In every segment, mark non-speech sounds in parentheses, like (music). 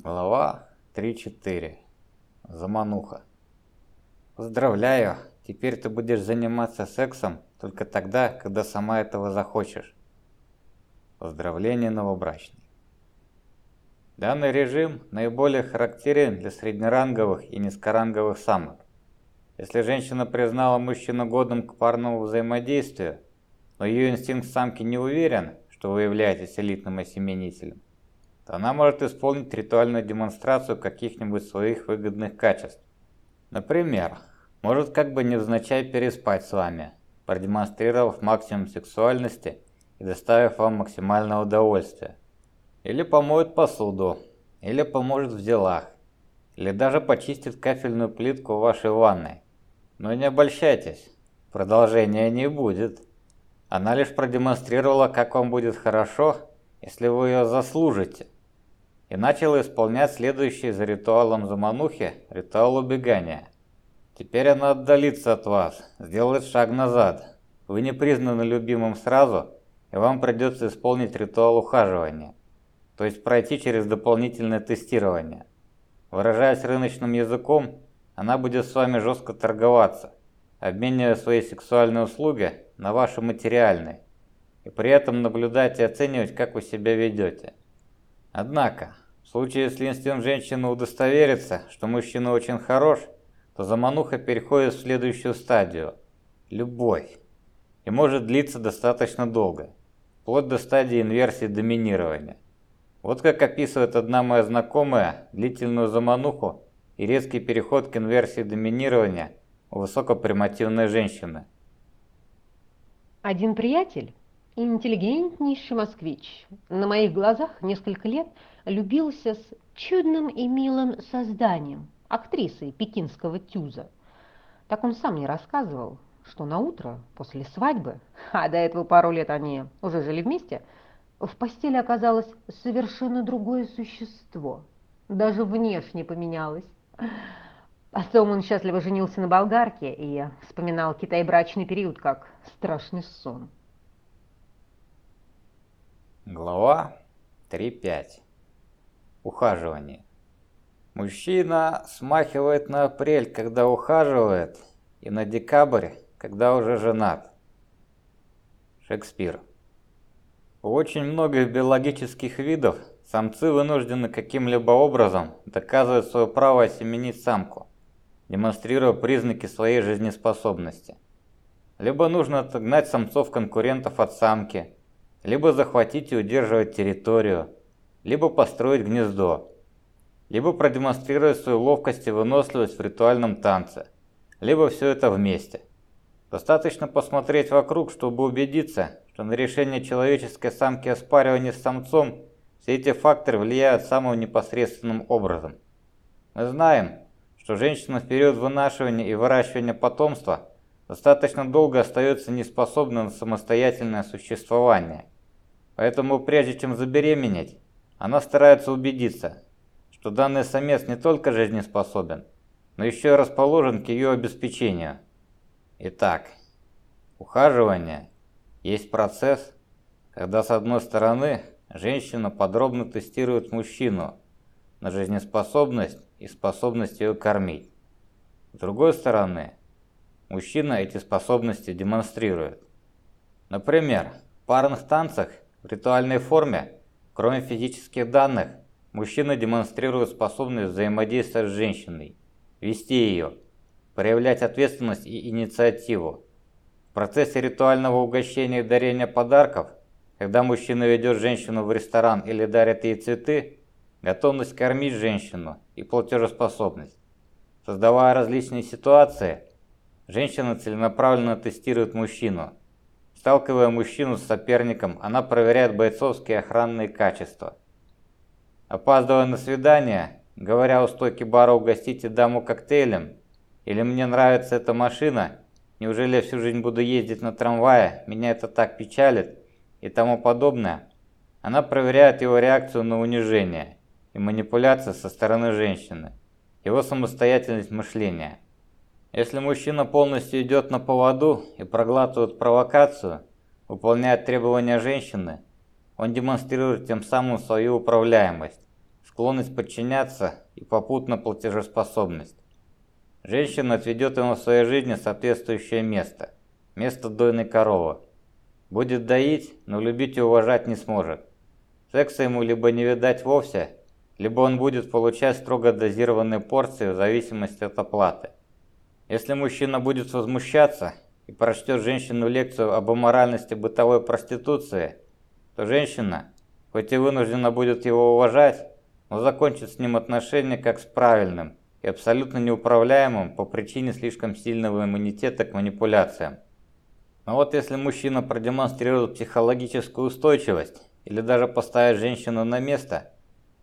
Глава 3.4. Замануха. Поздравляю, теперь ты будешь заниматься сексом только тогда, когда сама этого захочешь. Поздравление новобрачной. Данный режим наиболее характерен для среднеранговых и низкоранговых самок. Если женщина признала мужчину годным к парному взаимодействию, но ее инстинкт самки не уверен, что вы являетесь элитным осеменителем, то она может исполнить ритуальную демонстрацию каких-нибудь своих выгодных качеств. Например, может как бы невзначай переспать с вами, продемонстрировав максимум сексуальности и доставив вам максимальное удовольствие. Или помоет посуду, или поможет в делах, или даже почистит кафельную плитку в вашей ванной. Но не обольщайтесь, продолжения не будет. Она лишь продемонстрировала, как вам будет хорошо, если вы ее заслужите и начал исполнять следующий за ритуалом заманухи ритуал убегания. Теперь она отдалится от вас, сделает шаг назад. Вы не признаны любимым сразу, и вам придется исполнить ритуал ухаживания, то есть пройти через дополнительное тестирование. Выражаясь рыночным языком, она будет с вами жестко торговаться, обменивая свои сексуальные услуги на ваши материальные, и при этом наблюдать и оценивать, как вы себя ведете. Однако, в случае, если инстинкт женщины удостоверится, что мужчина очень хорош, то замануха переходит в следующую стадию – любовь, и может длиться достаточно долго, вплоть до стадии инверсии доминирования. Вот как описывает одна моя знакомая длительную замануху и резкий переход к инверсии доминирования у высокопримативной женщины. Один приятель интеллигентнейший москвич, на моих глазах несколько лет любился с чудным и милым созданием, актрисой пекинского тюза. Так он сам мне рассказывал, что на утро после свадьбы, (laughs) а до этого пару лет они уже жили вместе, в постели оказалось совершенно другое существо. Даже внешне поменялось. Потом он счастливо женился на болгарке и вспоминал Китай-брачный период как страшный сон. Глава 3.5. Ухаживание. Мужчина смахивает на апрель, когда ухаживает, и на декабрь, когда уже женат. Шекспир. У очень многих биологических видов самцы вынуждены каким-либо образом доказывать свое право осеменить самку, демонстрируя признаки своей жизнеспособности. Либо нужно отогнать самцов-конкурентов от самки – либо захватить и удерживать территорию, либо построить гнездо, либо продемонстрировать свою ловкость и выносливость в ритуальном танце, либо все это вместе. Достаточно посмотреть вокруг, чтобы убедиться, что на решение человеческой самки оспаривания с самцом все эти факторы влияют самым непосредственным образом. Мы знаем, что женщина в период вынашивания и выращивания потомства достаточно долго остается неспособна на самостоятельное существование. Поэтому прежде чем забеременеть, она старается убедиться, что данный самец не только жизнеспособен, но еще и расположен к ее обеспечению. Итак, ухаживание есть процесс, когда с одной стороны женщина подробно тестирует мужчину на жизнеспособность и способность ее кормить. С другой стороны, Мужчина эти способности демонстрирует. Например, в парных танцах в ритуальной форме, кроме физических данных, мужчина демонстрирует способность взаимодействовать с женщиной, вести ее, проявлять ответственность и инициативу. В процессе ритуального угощения и дарения подарков, когда мужчина ведет женщину в ресторан или дарит ей цветы, готовность кормить женщину и платежеспособность. Создавая различные ситуации, Женщина целенаправленно тестирует мужчину. Сталкивая мужчину с соперником, она проверяет бойцовские охранные качества. Опаздывая на свидание, говоря у стойки бара «Угостите даму коктейлем» или «Мне нравится эта машина», «Неужели я всю жизнь буду ездить на трамвае, меня это так печалит» и тому подобное, она проверяет его реакцию на унижение и манипуляции со стороны женщины, его самостоятельность мышления. Если мужчина полностью идет на поводу и проглатывает провокацию, выполняет требования женщины, он демонстрирует тем самым свою управляемость, склонность подчиняться и попутно платежеспособность. Женщина отведет ему в своей жизни соответствующее место, место дойной коровы. Будет доить, но любить и уважать не сможет. Секса ему либо не видать вовсе, либо он будет получать строго дозированные порции в зависимости от оплаты. Если мужчина будет возмущаться и прочтет женщину лекцию об аморальности бытовой проституции, то женщина, хоть и вынуждена будет его уважать, но закончит с ним отношения как с правильным и абсолютно неуправляемым по причине слишком сильного иммунитета к манипуляциям. Но вот если мужчина продемонстрирует психологическую устойчивость или даже поставит женщину на место,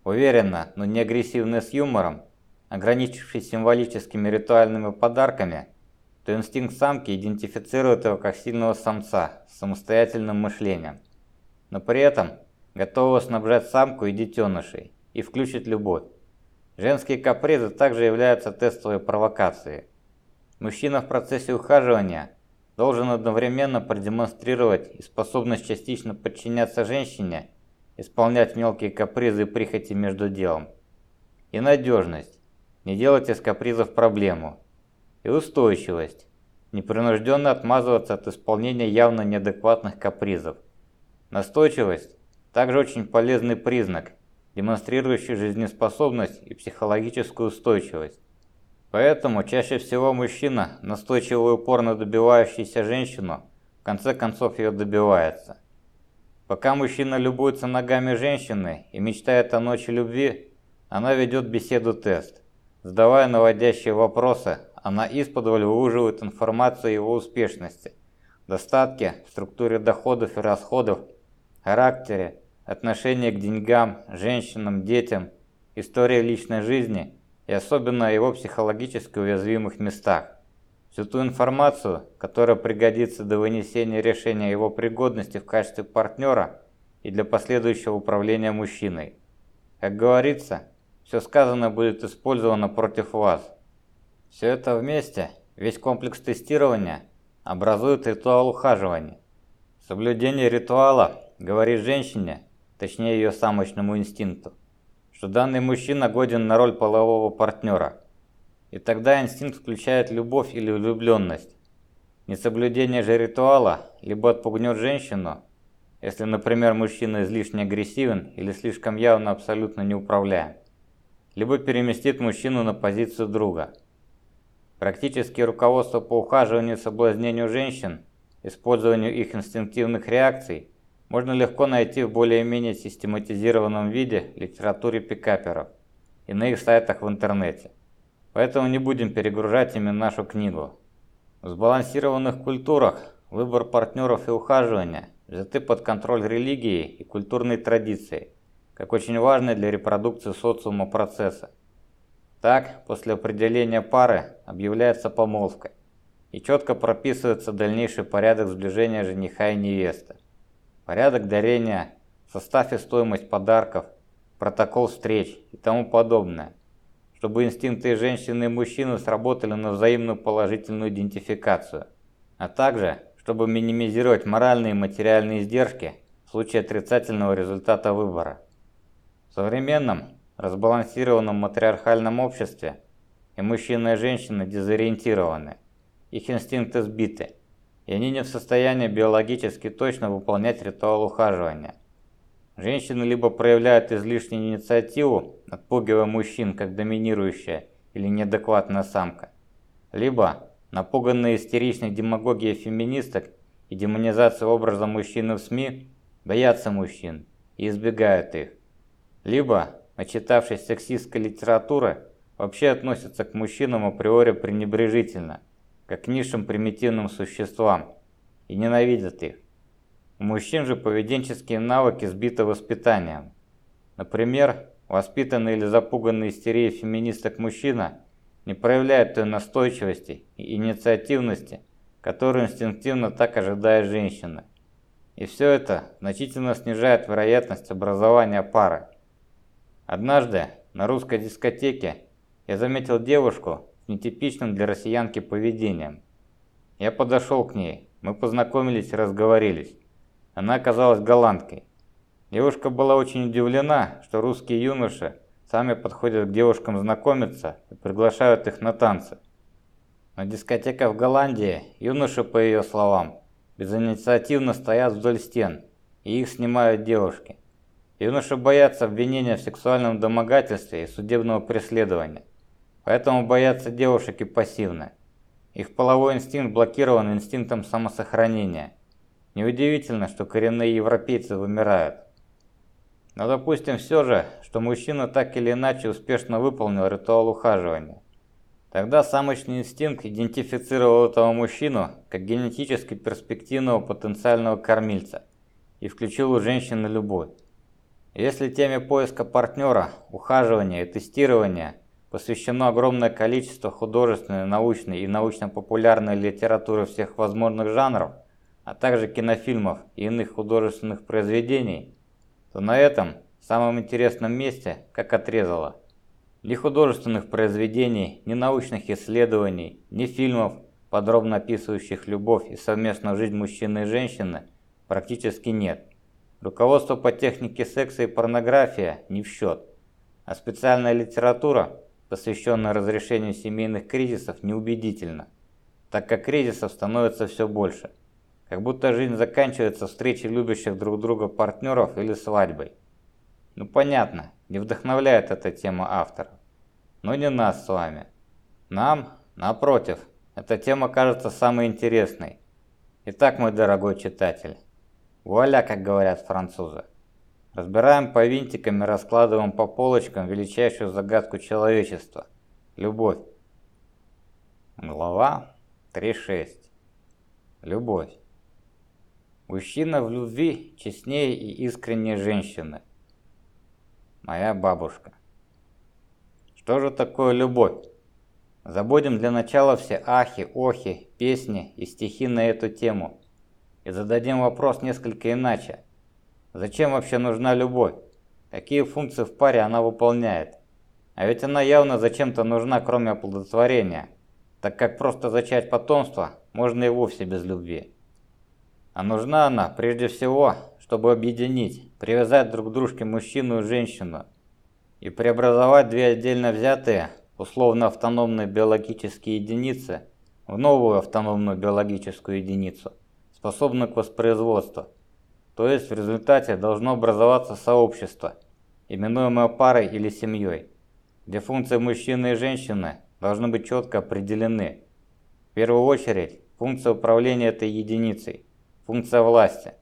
уверенно, но не агрессивно с юмором, ограничившись символическими ритуальными подарками, то инстинкт самки идентифицирует его как сильного самца с самостоятельным мышлением, но при этом готового снабжать самку и детенышей и включить любовь. Женские капризы также являются тестовой провокацией. Мужчина в процессе ухаживания должен одновременно продемонстрировать и способность частично подчиняться женщине, исполнять мелкие капризы и прихоти между делом, и надежность, не делать из капризов проблему, и устойчивость, непринужденно отмазываться от исполнения явно неадекватных капризов. Настойчивость – также очень полезный признак, демонстрирующий жизнеспособность и психологическую устойчивость. Поэтому чаще всего мужчина, настойчиво и упорно добивающийся женщину, в конце концов ее добивается. Пока мужчина любуется ногами женщины и мечтает о ночи любви, она ведет беседу-тест. Задавая наводящие вопросы, она исподволь выуживает информацию о его успешности, достатке, структуре доходов и расходов, характере, отношении к деньгам, женщинам, детям, истории личной жизни и особенно о его психологически уязвимых местах. Всю ту информацию, которая пригодится до вынесения решения его пригодности в качестве партнера и для последующего управления мужчиной. Как говорится, все сказанное будет использовано против вас. Все это вместе, весь комплекс тестирования, образует ритуал ухаживания. Соблюдение ритуала говорит женщине, точнее ее самочному инстинкту, что данный мужчина годен на роль полового партнера. И тогда инстинкт включает любовь или влюбленность. Несоблюдение же ритуала либо отпугнет женщину, если, например, мужчина излишне агрессивен или слишком явно абсолютно неуправляем, либо переместит мужчину на позицию друга. Практические руководство по ухаживанию и соблазнению женщин, использованию их инстинктивных реакций можно легко найти в более-менее систематизированном виде литературе пикаперов и на их сайтах в интернете. Поэтому не будем перегружать ими нашу книгу. В сбалансированных культурах выбор партнеров и ухаживания взяты под контроль религией и культурной традицией, как очень важный для репродукции социума процесса. Так, после определения пары объявляется помолвка, и четко прописывается дальнейший порядок сближения жениха и невесты. Порядок дарения, состав и стоимость подарков, протокол встреч и тому подобное, чтобы инстинкты женщины и мужчины сработали на взаимную положительную идентификацию, а также чтобы минимизировать моральные и материальные издержки в случае отрицательного результата выбора. В современном, разбалансированном матриархальном обществе и мужчина и женщина дезориентированы, их инстинкты сбиты, и они не в состоянии биологически точно выполнять ритуал ухаживания. Женщины либо проявляют излишнюю инициативу, отпугивая мужчин как доминирующая или неадекватная самка, либо напуганные истеричной демагогией феминисток и демонизацией образа мужчины в СМИ боятся мужчин и избегают их, либо начитавшись сексистской литературы, вообще относятся к мужчинам априори пренебрежительно, как к низшим примитивным существам, и ненавидят их. У мужчин же поведенческие навыки сбиты воспитанием. Например, воспитанный или запуганный истерией феминисток мужчина не проявляет той настойчивости и инициативности, которую инстинктивно так ожидает женщина. И все это значительно снижает вероятность образования пары. Однажды на русской дискотеке я заметил девушку с нетипичным для россиянки поведением. Я подошел к ней, мы познакомились разговорились. Она оказалась голландкой. Девушка была очень удивлена, что русский юноша сами подходят к девушкам знакомиться и приглашают их на танцы. На дискотеках в Голландии юноши, по ее словам, безинициативно стоят вдоль стен, и их снимают девушки. Юноши боятся обвинения в сексуальном домогательстве и судебного преследования, поэтому боятся девушек и пассивны. Их половой инстинкт блокирован инстинктом самосохранения. Неудивительно, что коренные европейцы вымирают. Но допустим все же, что мужчина так или иначе успешно выполнил ритуал ухаживания. Тогда самочный инстинкт идентифицировал этого мужчину как генетически перспективного потенциального кормильца и включил у женщины любовь. Если теме поиска партнера, ухаживания и тестирования посвящено огромное количество художественной, научной и научно-популярной литературы всех возможных жанров, а также кинофильмов и иных художественных произведений, то на этом самом интересном месте, как отрезало, ни художественных произведений, ни научных исследований, ни фильмов, подробно описывающих любовь и совместную жизнь мужчины и женщины, практически нет. Руководство по технике секса и порнография не в счет, а специальная литература, посвященная разрешению семейных кризисов, неубедительна, так как кризисов становится все больше – как будто жизнь заканчивается встречей любящих друг друга партнеров или свадьбой. Ну понятно, не вдохновляет эта тема автора. Но не нас с вами. Нам, напротив, эта тема кажется самой интересной. Итак, мой дорогой читатель, вуаля, как говорят французы. Разбираем по винтикам и раскладываем по полочкам величайшую загадку человечества – любовь. Глава 3.6. Любовь. Мужчина в любви честнее и искреннее женщины. Моя бабушка. Что же такое любовь? Забудем для начала все ахи, охи, песни и стихи на эту тему. И зададим вопрос несколько иначе. Зачем вообще нужна любовь? Какие функции в паре она выполняет? А ведь она явно зачем-то нужна, кроме оплодотворения, так как просто зачать потомство можно и вовсе без любви. А нужна она прежде всего, чтобы объединить, привязать друг к дружке мужчину и женщину и преобразовать две отдельно взятые, условно автономные биологические единицы в новую автономную биологическую единицу, способную к воспроизводству. То есть в результате должно образоваться сообщество, именуемое парой или семьей, где функции мужчины и женщины должны быть четко определены. В первую очередь, функция управления этой единицей, Функция власти.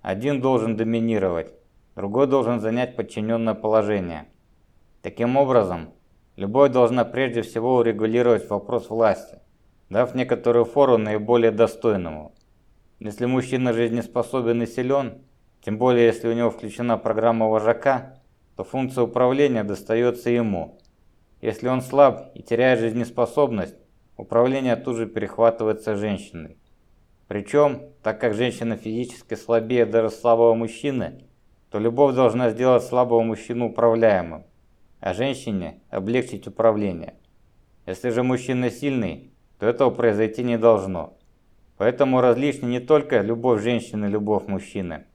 Один должен доминировать, другой должен занять подчиненное положение. Таким образом, любовь должна прежде всего урегулировать вопрос власти, дав некоторую фору наиболее достойному. Если мужчина жизнеспособен и силен, тем более если у него включена программа вожака, то функция управления достается ему. Если он слаб и теряет жизнеспособность, управление тут же перехватывается женщиной. Причем, так как женщина физически слабее даже слабого мужчины, то любовь должна сделать слабого мужчину управляемым, а женщине облегчить управление. Если же мужчина сильный, то этого произойти не должно. Поэтому различны не только любовь женщины любовь мужчины.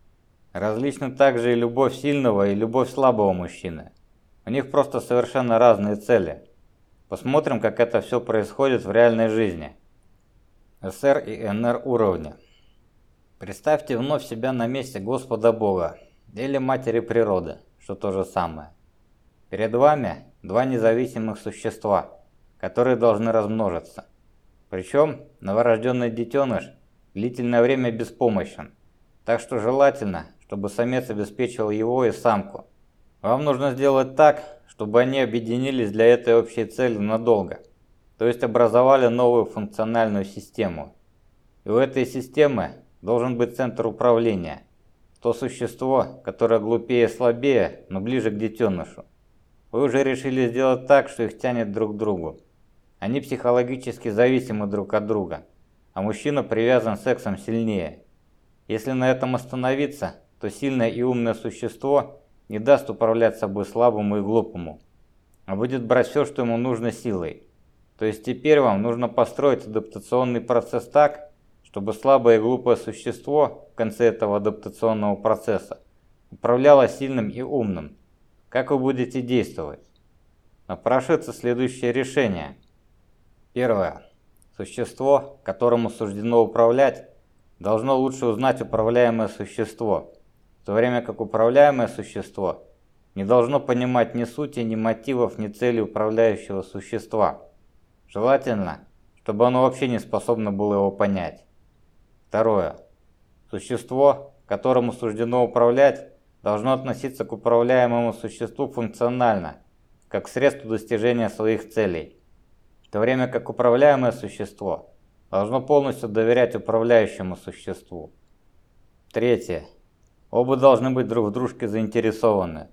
Различны также и любовь сильного и любовь слабого мужчины. У них просто совершенно разные цели. Посмотрим, как это все происходит в реальной жизни. СР и НР уровня. Представьте вновь себя на месте Господа Бога или Матери Природы, что то же самое. Перед вами два независимых существа, которые должны размножиться. Причем новорожденный детеныш длительное время беспомощен, так что желательно, чтобы самец обеспечивал его и самку. Вам нужно сделать так, чтобы они объединились для этой общей цели надолго – то есть образовали новую функциональную систему. И у этой системы должен быть центр управления, то существо, которое глупее и слабее, но ближе к детенышу. Вы уже решили сделать так, что их тянет друг к другу. Они психологически зависимы друг от друга, а мужчина привязан сексом сильнее. Если на этом остановиться, то сильное и умное существо не даст управлять собой слабому и глупому, а будет брать все, что ему нужно силой. То есть теперь вам нужно построить адаптационный процесс так, чтобы слабое и глупое существо в конце этого адаптационного процесса управляло сильным и умным. Как вы будете действовать? напрашивается следующее решение. Первое. Существо, которому суждено управлять, должно лучше узнать управляемое существо, в то время как управляемое существо не должно понимать ни сути, ни мотивов, ни цели управляющего существа. Желательно, чтобы оно вообще не способно было его понять. Второе. Существо, которому суждено управлять, должно относиться к управляемому существу функционально, как к средству достижения своих целей, в то время как управляемое существо должно полностью доверять управляющему существу. Третье. Оба должны быть друг в дружке заинтересованы,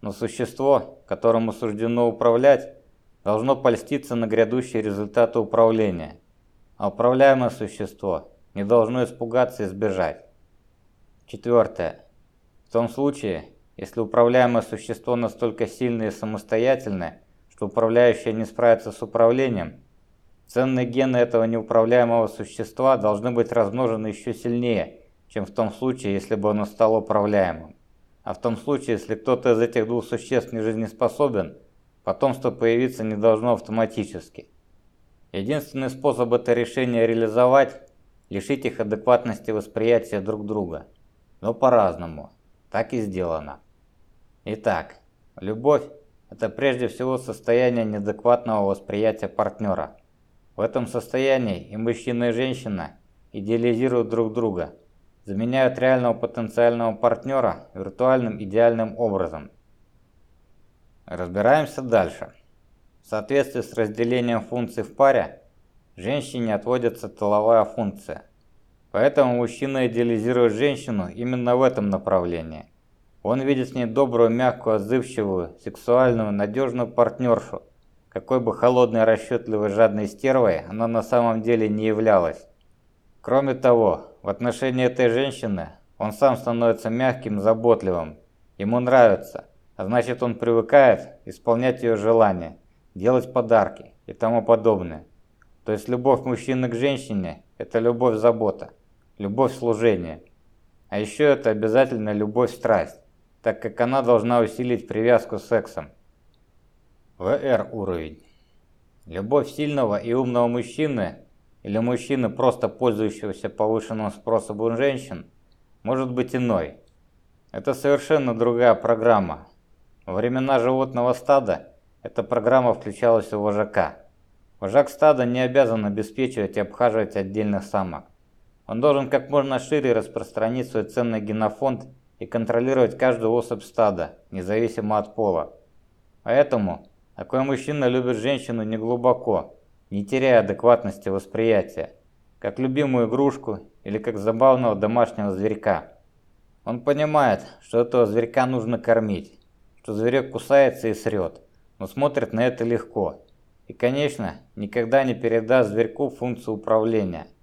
но существо, которому суждено управлять, должно польститься на грядущие результаты управления, а управляемое существо не должно испугаться и сбежать. Четвертое. В том случае, если управляемое существо настолько сильное и самостоятельное, что управляющее не справится с управлением, ценные гены этого неуправляемого существа должны быть размножены еще сильнее, чем в том случае, если бы оно стало управляемым. А в том случае, если кто-то из этих двух существ не жизнеспособен, потомство появиться не должно автоматически. Единственный способ это решение реализовать – лишить их адекватности восприятия друг друга. Но по-разному. Так и сделано. Итак, любовь – это прежде всего состояние неадекватного восприятия партнера. В этом состоянии и мужчина, и женщина идеализируют друг друга, заменяют реального потенциального партнера виртуальным идеальным образом. Разбираемся дальше. В соответствии с разделением функций в паре, женщине отводится тыловая функция. Поэтому мужчина идеализирует женщину именно в этом направлении. Он видит в ней добрую, мягкую, отзывчивую, сексуальную, надежную партнершу, какой бы холодной, расчетливой, жадной стервой она на самом деле не являлась. Кроме того, в отношении этой женщины он сам становится мягким, заботливым. Ему нравится, а значит он привыкает исполнять ее желания, делать подарки и тому подобное. То есть любовь мужчины к женщине – это любовь-забота любовь-служение. А еще это обязательно любовь-страсть, так как она должна усилить привязку с сексом. ВР уровень. Любовь сильного и умного мужчины или мужчины, просто пользующегося повышенным спросом у женщин, может быть иной. Это совершенно другая программа. Во времена животного стада эта программа включалась у вожака. Вожак стада не обязан обеспечивать и обхаживать отдельных самок. Он должен как можно шире распространить свой ценный генофонд и контролировать каждую особь стада, независимо от пола. Поэтому такой мужчина любит женщину не глубоко, не теряя адекватности восприятия, как любимую игрушку или как забавного домашнего зверька. Он понимает, что этого зверька нужно кормить, что зверек кусается и срет, но смотрит на это легко. И, конечно, никогда не передаст зверьку функцию управления –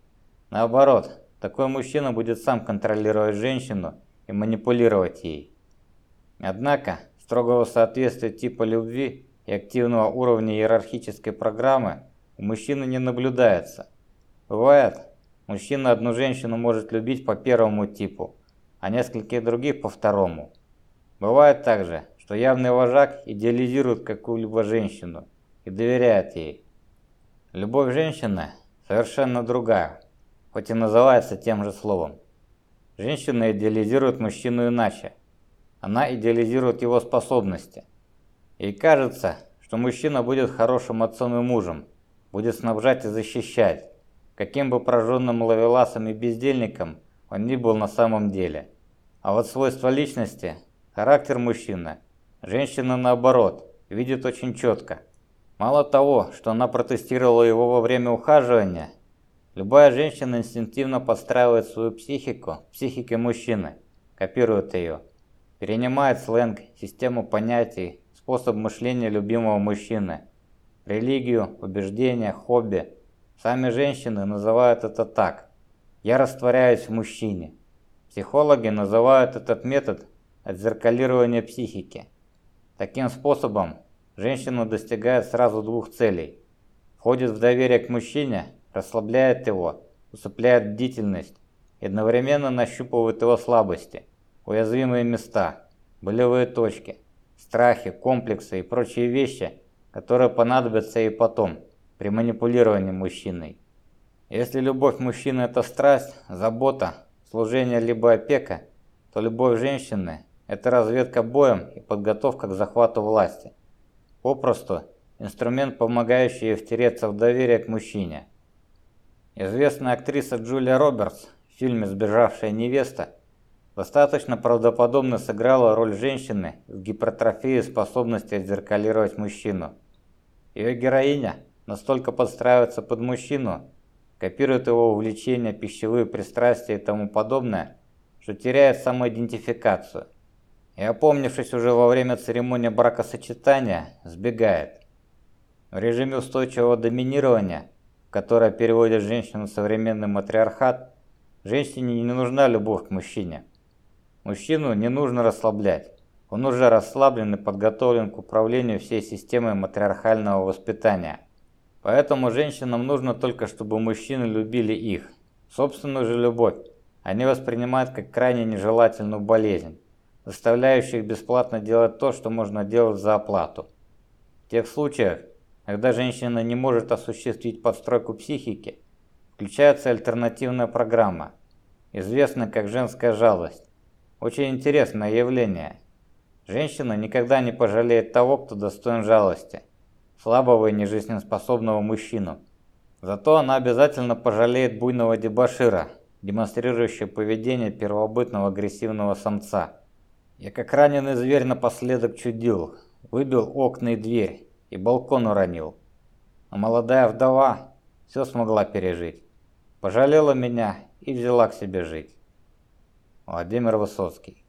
Наоборот, такой мужчина будет сам контролировать женщину и манипулировать ей. Однако, строгого соответствия типа любви и активного уровня иерархической программы у мужчины не наблюдается. Бывает, мужчина одну женщину может любить по первому типу, а нескольких других по второму. Бывает также, что явный вожак идеализирует какую-либо женщину и доверяет ей. Любовь женщины совершенно другая хоть и называется тем же словом. Женщина идеализирует мужчину иначе. Она идеализирует его способности. Ей кажется, что мужчина будет хорошим отцом и мужем, будет снабжать и защищать, каким бы прожженным ловеласом и бездельником он ни был на самом деле. А вот свойства личности, характер мужчины, женщина наоборот, видит очень четко. Мало того, что она протестировала его во время ухаживания, Любая женщина инстинктивно подстраивает свою психику психике мужчины, копирует ее, перенимает сленг, систему понятий, способ мышления любимого мужчины, религию, убеждения, хобби. Сами женщины называют это так. Я растворяюсь в мужчине. Психологи называют этот метод отзеркалирование психики. Таким способом женщина достигает сразу двух целей. Входит в доверие к мужчине расслабляет его, усыпляет бдительность и одновременно нащупывает его слабости, уязвимые места, болевые точки, страхи, комплексы и прочие вещи, которые понадобятся и потом, при манипулировании мужчиной. Если любовь мужчины – это страсть, забота, служение либо опека, то любовь женщины – это разведка боем и подготовка к захвату власти. Попросту – инструмент, помогающий ей втереться в доверие к мужчине. Известная актриса Джулия Робертс в фильме «Сбежавшая невеста» достаточно правдоподобно сыграла роль женщины в гипертрофии способности отзеркалировать мужчину. Ее героиня настолько подстраивается под мужчину, копирует его увлечения, пищевые пристрастия и тому подобное, что теряет самоидентификацию. И опомнившись уже во время церемонии бракосочетания, сбегает. В режиме устойчивого доминирования, в которое переводит женщину современный матриархат, женщине не нужна любовь к мужчине. Мужчину не нужно расслаблять. Он уже расслаблен и подготовлен к управлению всей системой матриархального воспитания. Поэтому женщинам нужно только, чтобы мужчины любили их. Собственную же любовь они воспринимают как крайне нежелательную болезнь, заставляющую их бесплатно делать то, что можно делать за оплату. В тех случаях, когда женщина не может осуществить подстройку психики, включается альтернативная программа, известная как женская жалость. Очень интересное явление. Женщина никогда не пожалеет того, кто достоин жалости – слабого и нежизнеспособного мужчину. Зато она обязательно пожалеет буйного дебошира, демонстрирующего поведение первобытного агрессивного самца. Я как раненый зверь напоследок чудил, выбил окна и дверь, и балкон уронил. А молодая вдова все смогла пережить. Пожалела меня и взяла к себе жить. Владимир Высоцкий.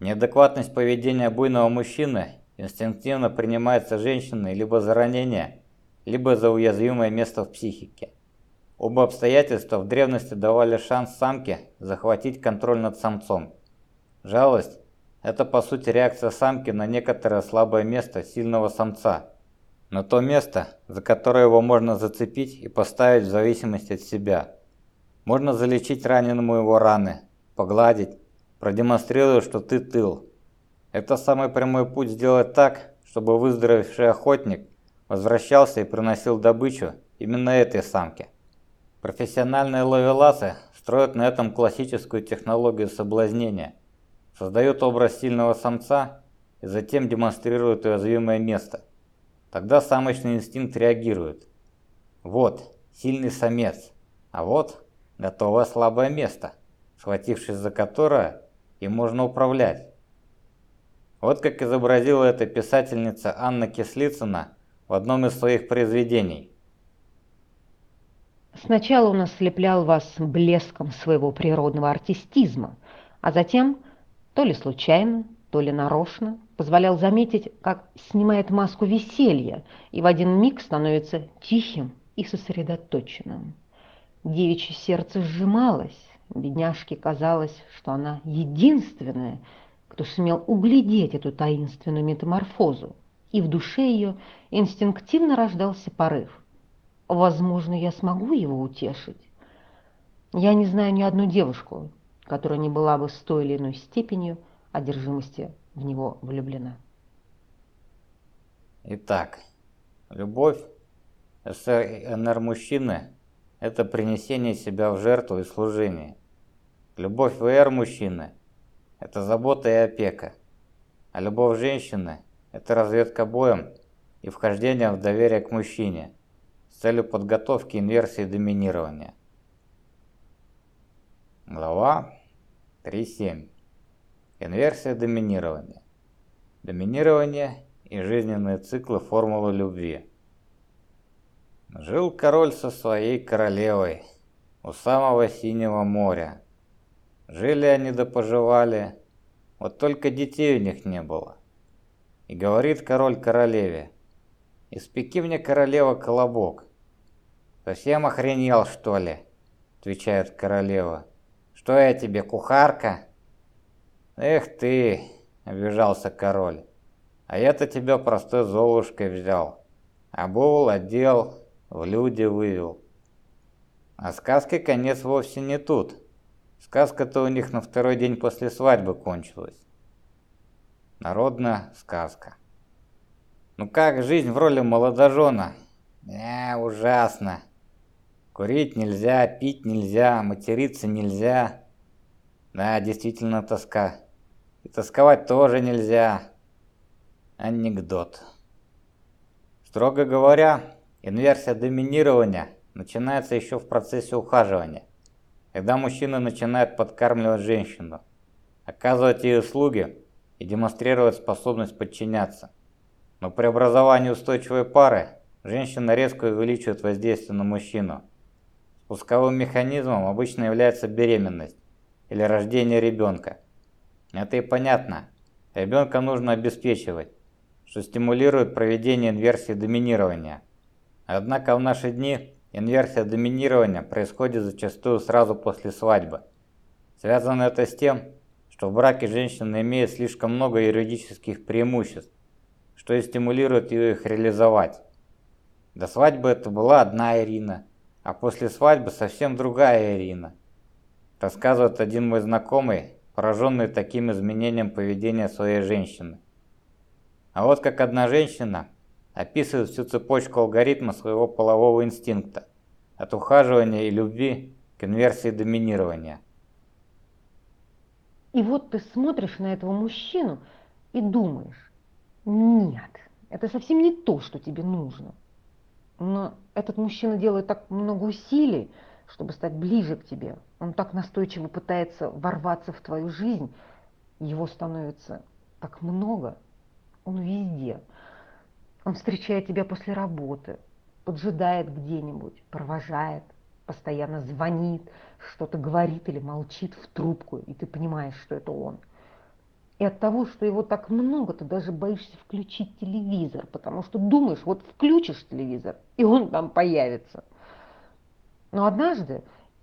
Неадекватность поведения буйного мужчины инстинктивно принимается женщиной либо за ранение, либо за уязвимое место в психике. Оба обстоятельства в древности давали шанс самке захватить контроль над самцом. Жалость – это по сути реакция самки на некоторое слабое место сильного самца, на то место, за которое его можно зацепить и поставить в зависимости от себя. Можно залечить раненому его раны, погладить, продемонстрировать, что ты тыл, это самый прямой путь сделать так, чтобы выздоровевший охотник возвращался и приносил добычу именно этой самке. Профессиональные ловеласы строят на этом классическую технологию соблазнения, создают образ сильного самца и затем демонстрируют уязвимое место. Тогда самочный инстинкт реагирует. Вот, сильный самец, а вот готовое слабое место, схватившись за которое им можно управлять. Вот как изобразила это писательница Анна Кислицына в одном из своих произведений. Сначала он ослеплял вас блеском своего природного артистизма, а затем, то ли случайно, то ли нарочно, позволял заметить, как снимает маску веселья и в один миг становится тихим и сосредоточенным. Девичье сердце сжималось, бедняжке казалось, что она единственная, кто сумел углядеть эту таинственную метаморфозу, и в душе ее инстинктивно рождался порыв. Возможно, я смогу его утешить. Я не знаю ни одну девушку, которая не была бы с той или иной степенью одержимости в него влюблена. Итак, любовь СРНР мужчины – это принесение себя в жертву и служение. Любовь ВР мужчины – это забота и опека. А любовь женщины – это разведка боем и вхождение в доверие к мужчине с целью подготовки инверсии доминирования. Глава 3.7. Инверсия доминирования. Доминирование и жизненные циклы формулы любви. Жил король со своей королевой у самого синего моря. Жили они да поживали, вот только детей у них не было. И говорит король королеве, «Испеки мне, королева, колобок». «Совсем охренел, что ли?» – отвечает королева. «Что я тебе, кухарка?» «Эх ты!» – обижался король. «А я-то тебя простой золушкой взял. Обул, одел, в люди вывел». А сказки конец вовсе не тут. Сказка-то у них на второй день после свадьбы кончилась. Народная сказка. Ну как жизнь в роли молодожена? Не, ужасно. Курить нельзя, пить нельзя, материться нельзя. Да, действительно тоска. И тосковать тоже нельзя. Анекдот. Строго говоря, инверсия доминирования начинается еще в процессе ухаживания, когда мужчина начинает подкармливать женщину, оказывать ей услуги и демонстрировать способность подчиняться. Но при образовании устойчивой пары женщина резко увеличивает воздействие на мужчину. Спусковым механизмом обычно является беременность или рождение ребенка. Это и понятно. Ребенка нужно обеспечивать, что стимулирует проведение инверсии доминирования. Однако в наши дни инверсия доминирования происходит зачастую сразу после свадьбы. Связано это с тем, что в браке женщина имеет слишком много юридических преимуществ, что и стимулирует ее их реализовать. До свадьбы это была одна Ирина, а после свадьбы совсем другая Ирина. Рассказывает один мой знакомый, пораженный таким изменением поведения своей женщины. А вот как одна женщина описывает всю цепочку алгоритма своего полового инстинкта, от ухаживания и любви к инверсии доминирования. И вот ты смотришь на этого мужчину и думаешь, нет, это совсем не то, что тебе нужно. Но этот мужчина делает так много усилий, чтобы стать ближе к тебе. Он так настойчиво пытается ворваться в твою жизнь. Его становится так много. Он везде. Он встречает тебя после работы, поджидает где-нибудь, провожает, постоянно звонит, что-то говорит или молчит в трубку, и ты понимаешь, что это он. И от того, что его так много, ты даже боишься включить телевизор, потому что думаешь, вот включишь телевизор, и он там появится. Но однажды,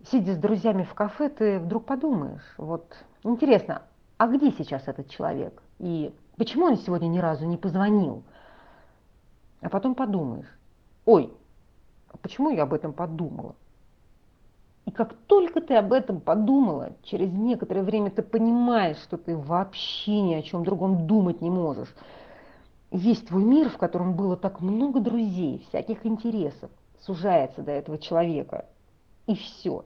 сидя с друзьями в кафе, ты вдруг подумаешь, вот интересно, а где сейчас этот человек? И почему он сегодня ни разу не позвонил? А потом подумаешь, ой, а почему я об этом подумала? И как только ты об этом подумала, через некоторое время ты понимаешь, что ты вообще ни о чем другом думать не можешь. Весь твой мир, в котором было так много друзей, всяких интересов, сужается до этого человека. И все.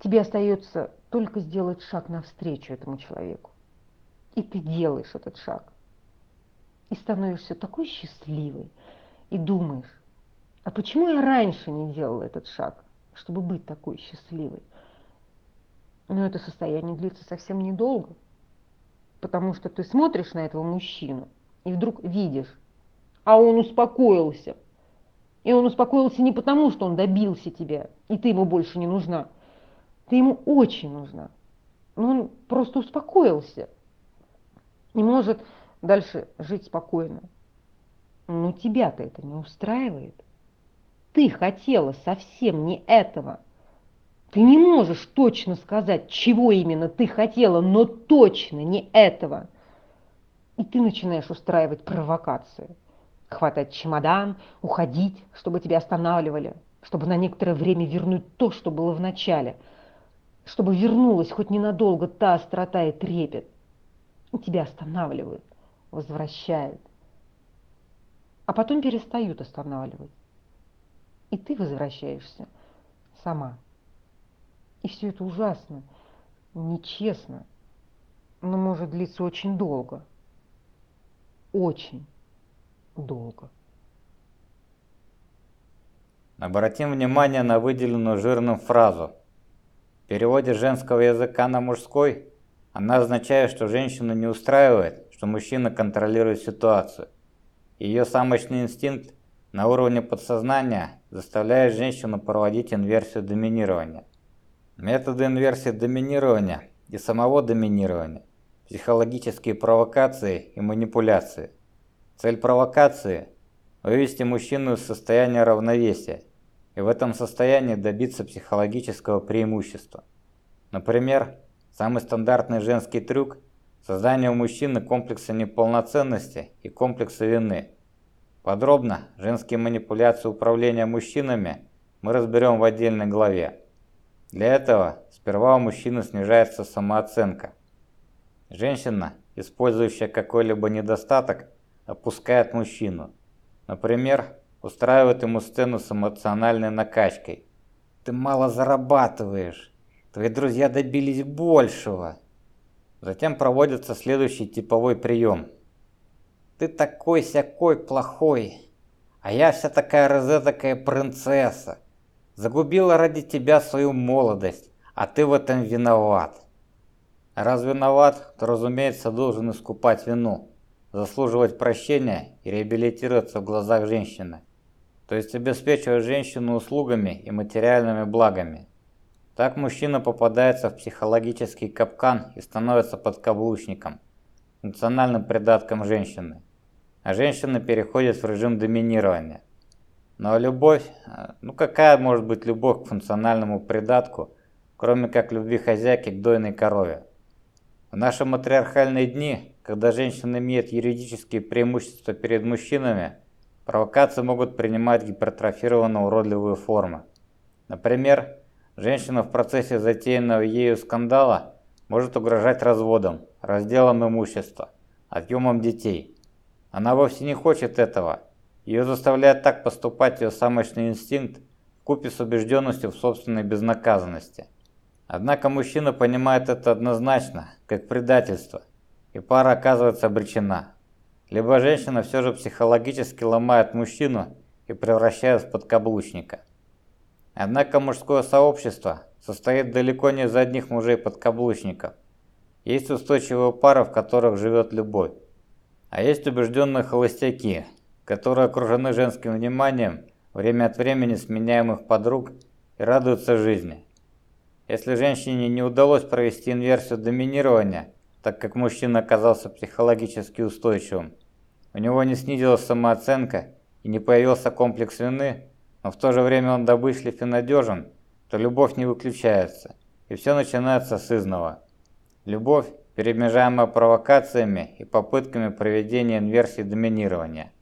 Тебе остается только сделать шаг навстречу этому человеку. И ты делаешь этот шаг. И становишься такой счастливой. И думаешь, а почему я раньше не делала этот шаг? чтобы быть такой счастливой. Но это состояние длится совсем недолго, потому что ты смотришь на этого мужчину и вдруг видишь, а он успокоился. И он успокоился не потому, что он добился тебя, и ты ему больше не нужна. Ты ему очень нужна. Но он просто успокоился. Не может дальше жить спокойно. Но тебя-то это не устраивает ты хотела совсем не этого. Ты не можешь точно сказать, чего именно ты хотела, но точно не этого. И ты начинаешь устраивать провокации. Хватать чемодан, уходить, чтобы тебя останавливали, чтобы на некоторое время вернуть то, что было в начале, чтобы вернулась хоть ненадолго та острота и трепет. И тебя останавливают, возвращают. А потом перестают останавливать и ты возвращаешься сама. И все это ужасно, нечестно, но может длиться очень долго. Очень долго. Обратим внимание на выделенную жирным фразу. В переводе женского языка на мужской она означает, что женщина не устраивает, что мужчина контролирует ситуацию. Ее самочный инстинкт на уровне подсознания заставляет женщину проводить инверсию доминирования. Методы инверсии доминирования и самого доминирования, психологические провокации и манипуляции. Цель провокации – вывести мужчину из состояния равновесия и в этом состоянии добиться психологического преимущества. Например, самый стандартный женский трюк – создание у мужчины комплекса неполноценности и комплекса вины – Подробно женские манипуляции управления мужчинами мы разберем в отдельной главе. Для этого сперва у мужчины снижается самооценка. Женщина, использующая какой-либо недостаток, опускает мужчину. Например, устраивает ему сцену с эмоциональной накачкой. «Ты мало зарабатываешь, твои друзья добились большего». Затем проводится следующий типовой прием. «Ты такой-сякой плохой, а я вся такая розетокая принцесса. Загубила ради тебя свою молодость, а ты в этом виноват». Раз виноват, то, разумеется, должен искупать вину, заслуживать прощения и реабилитироваться в глазах женщины. То есть обеспечивать женщину услугами и материальными благами. Так мужчина попадается в психологический капкан и становится подкаблучником, функциональным придатком женщины. А женщина переходит в режим доминирования. Но любовь, э, ну какая может быть любовь к функциональному придатку, кроме как любви хозяйки к дойной корове? В наши матриархальные дни, когда женщина имеет юридические преимущества перед мужчинами, провокации могут принимать гипертрофированно уродливые формы. Например, женщина в процессе затеянного ею скандала может угрожать разводом, разделом имущества, отъемом детей. Она вовсе не хочет этого. Ее заставляет так поступать ее самочный инстинкт купе с убежденностью в собственной безнаказанности. Однако мужчина понимает это однозначно, как предательство, и пара оказывается обречена. Либо женщина все же психологически ломает мужчину и превращает в подкаблучника. Однако мужское сообщество состоит далеко не из одних мужей-подкаблучников. Есть устойчивые пары, в которых живет любовь. А есть убежденные холостяки, которые окружены женским вниманием, время от времени сменяемых подруг и радуются жизни. Если женщине не удалось провести инверсию доминирования, так как мужчина оказался психологически устойчивым, у него не снизилась самооценка и не появился комплекс вины, но в то же время он добычлив и надежен, то любовь не выключается, и все начинается с изного. Любовь, перемежаемая провокациями и попытками проведения инверсии доминирования.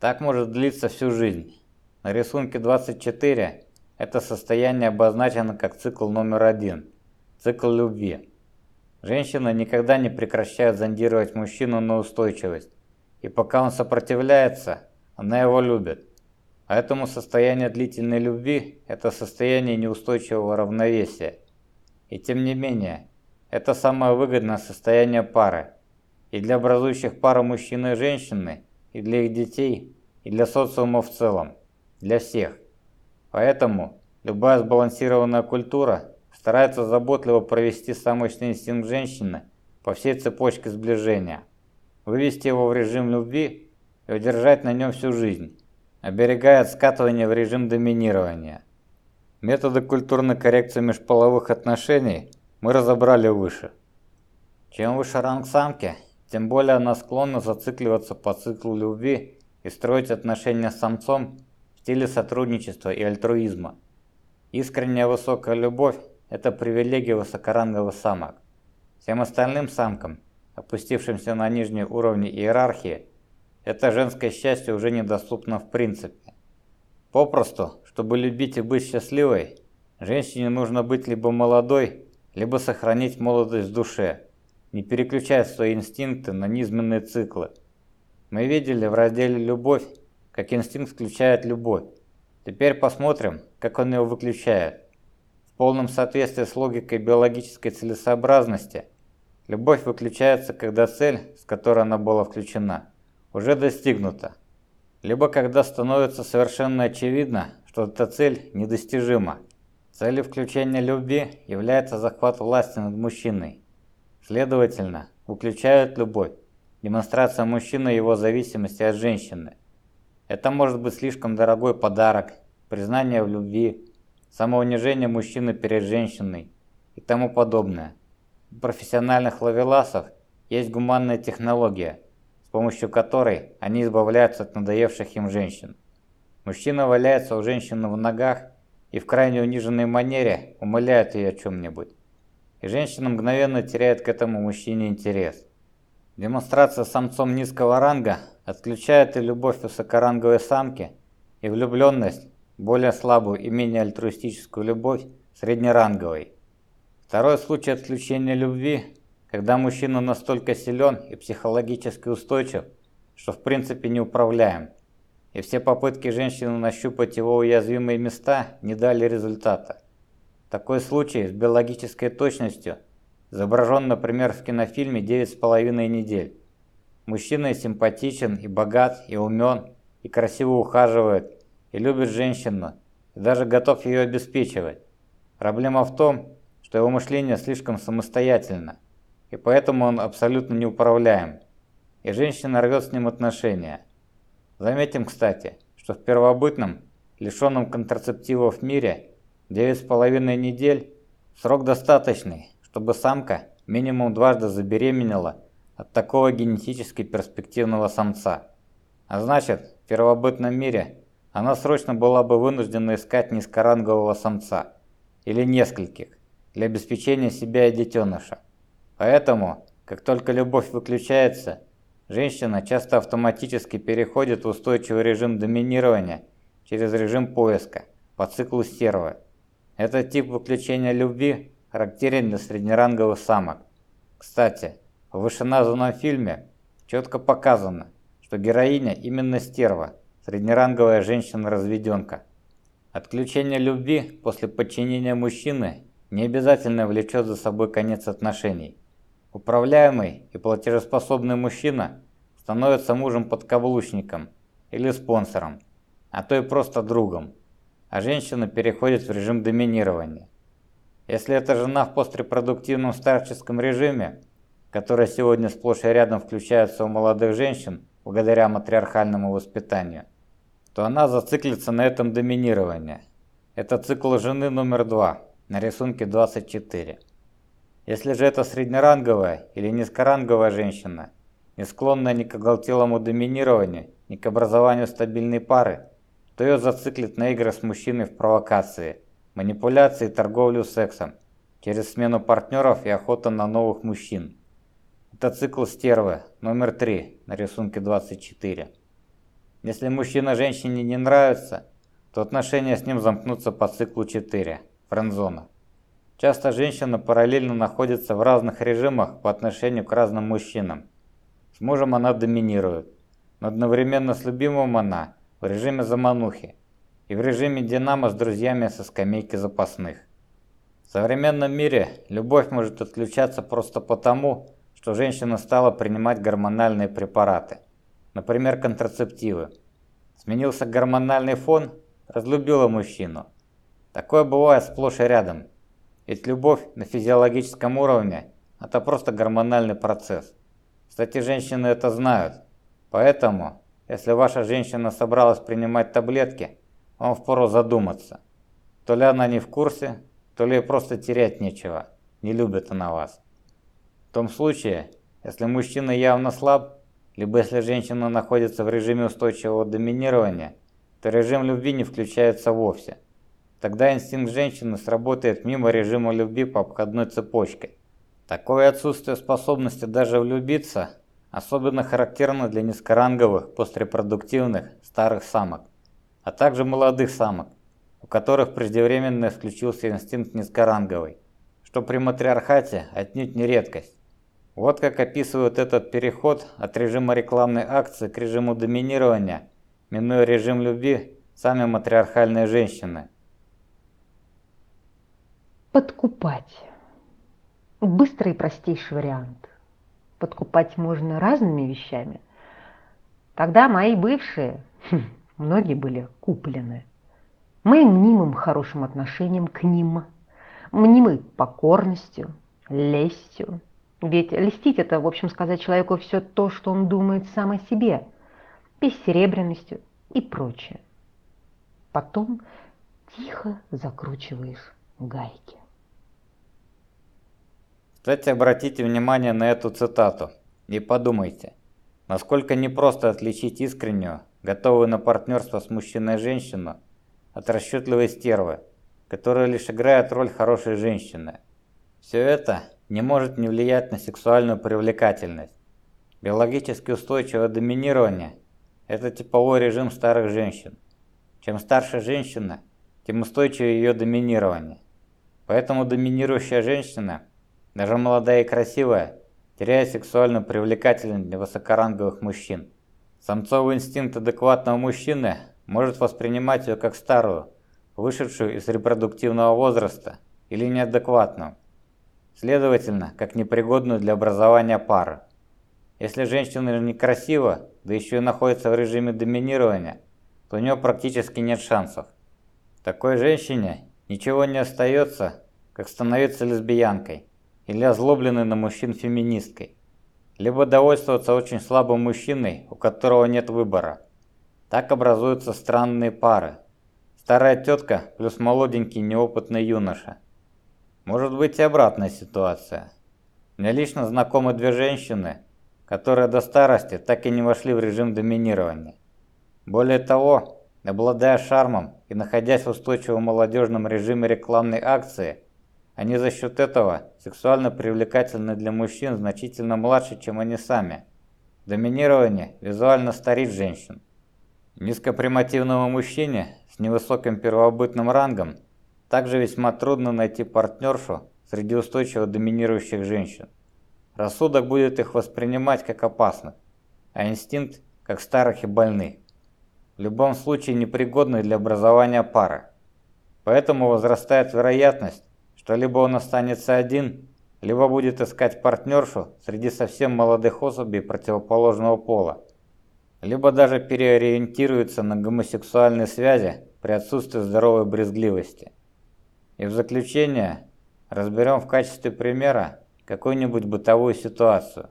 Так может длиться всю жизнь. На рисунке 24 это состояние обозначено как цикл номер один – цикл любви. Женщина никогда не прекращает зондировать мужчину на устойчивость, и пока он сопротивляется, она его любит. Поэтому состояние длительной любви – это состояние неустойчивого равновесия. И тем не менее, это самое выгодное состояние пары. И для образующих пару мужчины и женщины, и для их детей, и для социума в целом. Для всех. Поэтому любая сбалансированная культура старается заботливо провести самочный инстинкт женщины по всей цепочке сближения, вывести его в режим любви и удержать на нем всю жизнь, оберегая от скатывания в режим доминирования. Методы культурной коррекции межполовых отношений мы разобрали выше. Чем выше ранг самки, тем более она склонна зацикливаться по циклу любви и строить отношения с самцом стиле сотрудничества и альтруизма. Искренняя высокая любовь – это привилегия высокоранговых самок. Всем остальным самкам, опустившимся на нижние уровни иерархии, это женское счастье уже недоступно в принципе. Попросту, чтобы любить и быть счастливой, женщине нужно быть либо молодой, либо сохранить молодость в душе, не переключать свои инстинкты на низменные циклы. Мы видели в разделе «Любовь» как инстинкт включает любовь. Теперь посмотрим, как он его выключает. Полном соответствии с логикой биологической целесообразности, любовь выключается, когда цель, с которой она была включена, уже достигнута. Либо когда становится совершенно очевидно, что эта цель недостижима. Целью включения любви является захват власти над мужчиной. Следовательно, выключают любовь, демонстрация мужчины его зависимости от женщины – это может быть слишком дорогой подарок, признание в любви, самоунижение мужчины перед женщиной и тому подобное. У профессиональных ловеласов есть гуманная технология, с помощью которой они избавляются от надоевших им женщин. Мужчина валяется у женщины в ногах и в крайне униженной манере умоляет ее о чем-нибудь. И женщина мгновенно теряет к этому мужчине интерес. Демонстрация самцом низкого ранга отключает и любовь высокоранговой самки, и влюбленность, более слабую и менее альтруистическую любовь, среднеранговой. Второй случай отключения любви, когда мужчина настолько силен и психологически устойчив, что в принципе не управляем. И все попытки женщины нащупать его уязвимые места не дали результата. Такой случай с биологической точностью изображен, например, в кинофильме «Девять с половиной недель». Мужчина симпатичен, и богат, и умен, и красиво ухаживает, и любит женщину, и даже готов ее обеспечивать. Проблема в том, что его мышление слишком самостоятельно, и поэтому он абсолютно неуправляем, и женщина рвет с ним отношения. Заметим, кстати, что в первобытном, лишенном контрацептивов мире, 9,5 недель – срок достаточный, чтобы самка минимум дважды забеременела от такого генетически перспективного самца. А значит, в первобытном мире она срочно была бы вынуждена искать низкорангового самца – или нескольких для обеспечения себя и детеныша. Поэтому, как только любовь выключается, женщина часто автоматически переходит в устойчивый режим доминирования через режим поиска по циклу стервы. Этот тип выключения любви характерен для среднеранговых самок. Кстати, в вышеназванном фильме четко показано, что героиня именно стерва, среднеранговая женщина-разведенка. Отключение любви после подчинения мужчины не обязательно влечет за собой конец отношений. Управляемый и платежеспособный мужчина становится мужем-подкаблучником или спонсором, а то и просто другом, а женщина переходит в режим доминирования. Если это жена в пострепродуктивном старческом режиме, который сегодня сплошь и рядом включается у молодых женщин благодаря матриархальному воспитанию, то она зациклится на этом доминировании. Это цикл жены номер два на рисунке 24. Если же это среднеранговая или низкоранговая женщина, не склонная ни к оголтелому доминированию, ни к образованию стабильной пары, то ее зациклит на игры с мужчиной в провокации, манипуляции и торговлю сексом, через смену партнеров и охоту на новых мужчин. Это цикл стервы номер 3 на рисунке 24. Если мужчина женщине не нравится, то отношения с ним замкнутся по циклу 4 – френдзона. Часто женщина параллельно находится в разных режимах по отношению к разным мужчинам. С мужем она доминирует, но одновременно с любимым она в режиме заманухи и в режиме динамо с друзьями со скамейки запасных. В современном мире любовь может отключаться просто потому, что женщина стала принимать гормональные препараты например, контрацептивы. Сменился гормональный фон, разлюбила мужчину. Такое бывает сплошь и рядом. Ведь любовь на физиологическом уровне – это просто гормональный процесс. Кстати, женщины это знают. Поэтому, если ваша женщина собралась принимать таблетки, вам впору задуматься. То ли она не в курсе, то ли просто терять нечего. Не любит она вас. В том случае, если мужчина явно слаб, либо если женщина находится в режиме устойчивого доминирования, то режим любви не включается вовсе. Тогда инстинкт женщины сработает мимо режима любви по обходной цепочке. Такое отсутствие способности даже влюбиться особенно характерно для низкоранговых, пострепродуктивных, старых самок, а также молодых самок, у которых преждевременно включился инстинкт низкоранговый, что при матриархате отнюдь не редкость. Вот как описывают этот переход от режима рекламной акции к режиму доминирования, минуя режим любви, сами матриархальные женщины. Подкупать. Быстрый и простейший вариант. Подкупать можно разными вещами. Тогда мои бывшие, хм, многие были куплены, моим мнимым хорошим отношением к ним, мнимой покорностью, лестью, ведь льстить – это, в общем, сказать человеку все то, что он думает сам о себе, бессеребренностью и прочее. Потом тихо закручиваешь гайки. Кстати, обратите внимание на эту цитату и подумайте, насколько непросто отличить искреннюю, готовую на партнерство с мужчиной женщину от расчетливой стервы, которая лишь играет роль хорошей женщины. Все это не может не влиять на сексуальную привлекательность. Биологически устойчивое доминирование – это типовой режим старых женщин. Чем старше женщина, тем устойчивее ее доминирование. Поэтому доминирующая женщина, даже молодая и красивая, теряет сексуальную привлекательность для высокоранговых мужчин. Самцовый инстинкт адекватного мужчины может воспринимать ее как старую, вышедшую из репродуктивного возраста или неадекватную, следовательно, как непригодную для образования пары. Если женщина некрасива, да еще и находится в режиме доминирования, то у нее практически нет шансов. Такой женщине ничего не остается, как становиться лесбиянкой или озлобленной на мужчин феминисткой, либо довольствоваться очень слабым мужчиной, у которого нет выбора. Так образуются странные пары. Старая тетка плюс молоденький неопытный юноша. Может быть и обратная ситуация. Мне лично знакомы две женщины, которые до старости так и не вошли в режим доминирования. Более того, обладая шармом и находясь в устойчивом молодежном режиме рекламной акции, они за счет этого сексуально привлекательны для мужчин значительно младше, чем они сами. Доминирование визуально старит женщин. Низкопримативному мужчине с невысоким первобытным рангом также весьма трудно найти партнершу среди устойчиво доминирующих женщин. Рассудок будет их воспринимать как опасных, а инстинкт как старых и больных. В любом случае непригодных для образования пары. Поэтому возрастает вероятность, что либо он останется один, либо будет искать партнершу среди совсем молодых особей противоположного пола, либо даже переориентируется на гомосексуальные связи при отсутствии здоровой брезгливости. И в заключение разберем в качестве примера какую-нибудь бытовую ситуацию.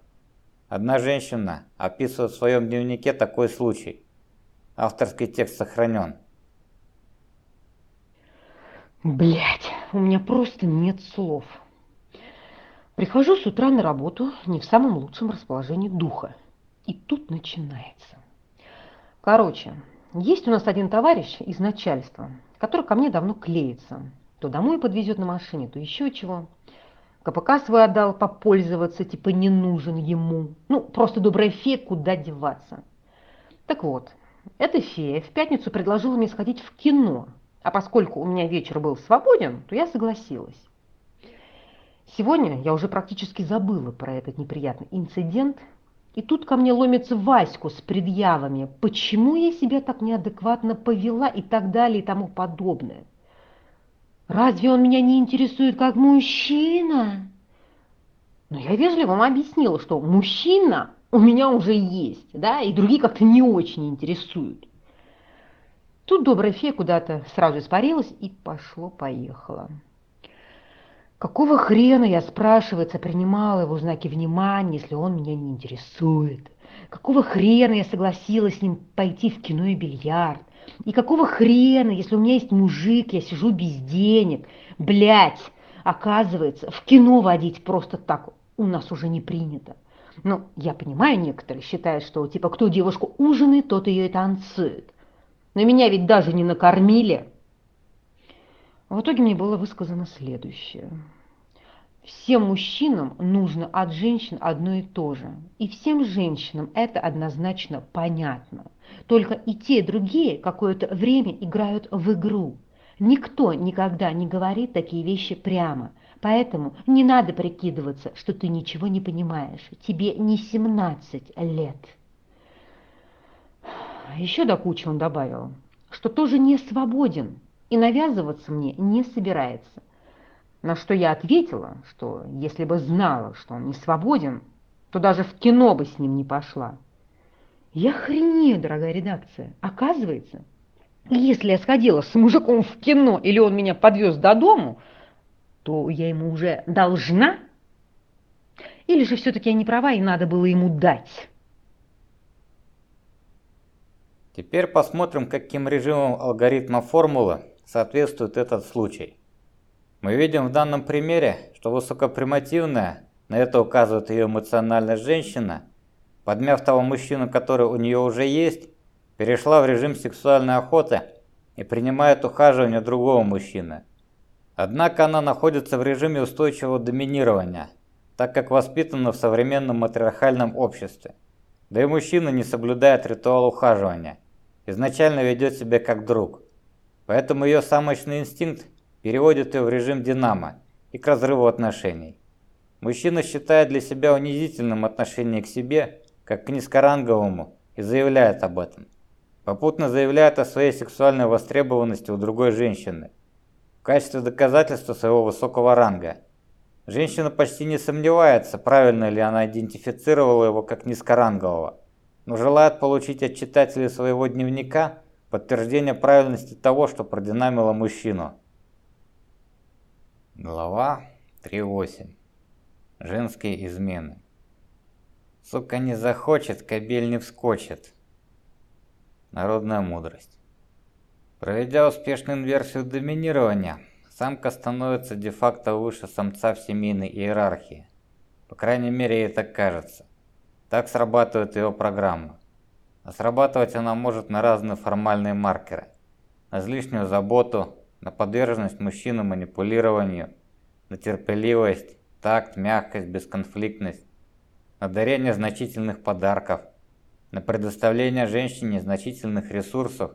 Одна женщина описывает в своем дневнике такой случай. Авторский текст сохранен. Блять, у меня просто нет слов. Прихожу с утра на работу не в самом лучшем расположении духа. И тут начинается. Короче, есть у нас один товарищ из начальства, который ко мне давно клеится. То домой подвезет на машине, то еще чего. КПК свой отдал попользоваться, типа не нужен ему. Ну, просто добрая фея, куда деваться. Так вот, эта фея в пятницу предложила мне сходить в кино, а поскольку у меня вечер был свободен, то я согласилась. Сегодня я уже практически забыла про этот неприятный инцидент, и тут ко мне ломится Ваську с предъявами, почему я себя так неадекватно повела и так далее и тому подобное. Разве он меня не интересует как мужчина? Но я вежливо вам объяснила, что мужчина у меня уже есть, да, и другие как-то не очень интересуют. Тут добрая фея куда-то сразу испарилась и пошло-поехало. Какого хрена я, спрашивается, принимала его знаки внимания, если он меня не интересует? Какого хрена я согласилась с ним пойти в кино и бильярд? И какого хрена, если у меня есть мужик, я сижу без денег? Блять, оказывается, в кино водить просто так у нас уже не принято. Ну, я понимаю, некоторые считают, что типа кто девушку ужинает, тот ее и танцует. Но меня ведь даже не накормили. В итоге мне было высказано следующее. Всем мужчинам нужно от женщин одно и то же. И всем женщинам это однозначно понятно. Только и те, и другие какое-то время играют в игру. Никто никогда не говорит такие вещи прямо. Поэтому не надо прикидываться, что ты ничего не понимаешь. Тебе не 17 лет. Еще до кучи он добавил, что тоже не свободен и навязываться мне не собирается. На что я ответила, что если бы знала, что он не свободен, то даже в кино бы с ним не пошла. Я хренею, дорогая редакция. Оказывается, если я сходила с мужиком в кино или он меня подвез до дому, то я ему уже должна? Или же все-таки я не права и надо было ему дать? Теперь посмотрим, каким режимом алгоритма формулы соответствует этот случай. Мы видим в данном примере, что высокопримативная, на это указывает ее эмоциональная женщина – подмяв того мужчину, который у нее уже есть, перешла в режим сексуальной охоты и принимает ухаживание другого мужчины. Однако она находится в режиме устойчивого доминирования, так как воспитана в современном матриархальном обществе. Да и мужчина не соблюдает ритуал ухаживания, изначально ведет себя как друг. Поэтому ее самочный инстинкт переводит ее в режим динамо и к разрыву отношений. Мужчина считает для себя унизительным отношение к себе как к низкоранговому и заявляет об этом. Попутно заявляет о своей сексуальной востребованности у другой женщины. В качестве доказательства своего высокого ранга. Женщина почти не сомневается, правильно ли она идентифицировала его как низкорангового, но желает получить от читателей своего дневника подтверждение правильности того, что продинамило мужчину. Глава 3.8. Женские измены. Сука не захочет, кобель не вскочит. Народная мудрость. Проведя успешную инверсию доминирования, самка становится де-факто выше самца в семейной иерархии. По крайней мере, ей так кажется. Так срабатывает ее программа. А срабатывать она может на разные формальные маркеры. На излишнюю заботу, на подверженность мужчины манипулированию, на терпеливость, такт, мягкость, бесконфликтность, на дарение значительных подарков, на предоставление женщине значительных ресурсов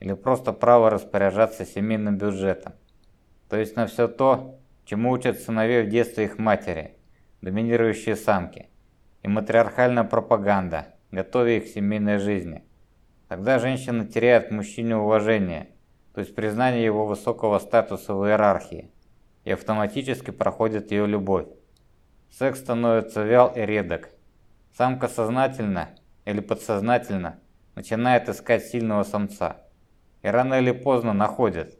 или просто право распоряжаться семейным бюджетом. То есть на все то, чему учат сыновей в детстве их матери, доминирующие самки, и матриархальная пропаганда, готовя их к семейной жизни. Тогда женщина теряет мужчине уважение – то есть признание его высокого статуса в иерархии, и автоматически проходит ее любовь. Секс становится вял и редок. Самка сознательно или подсознательно начинает искать сильного самца. И рано или поздно находит.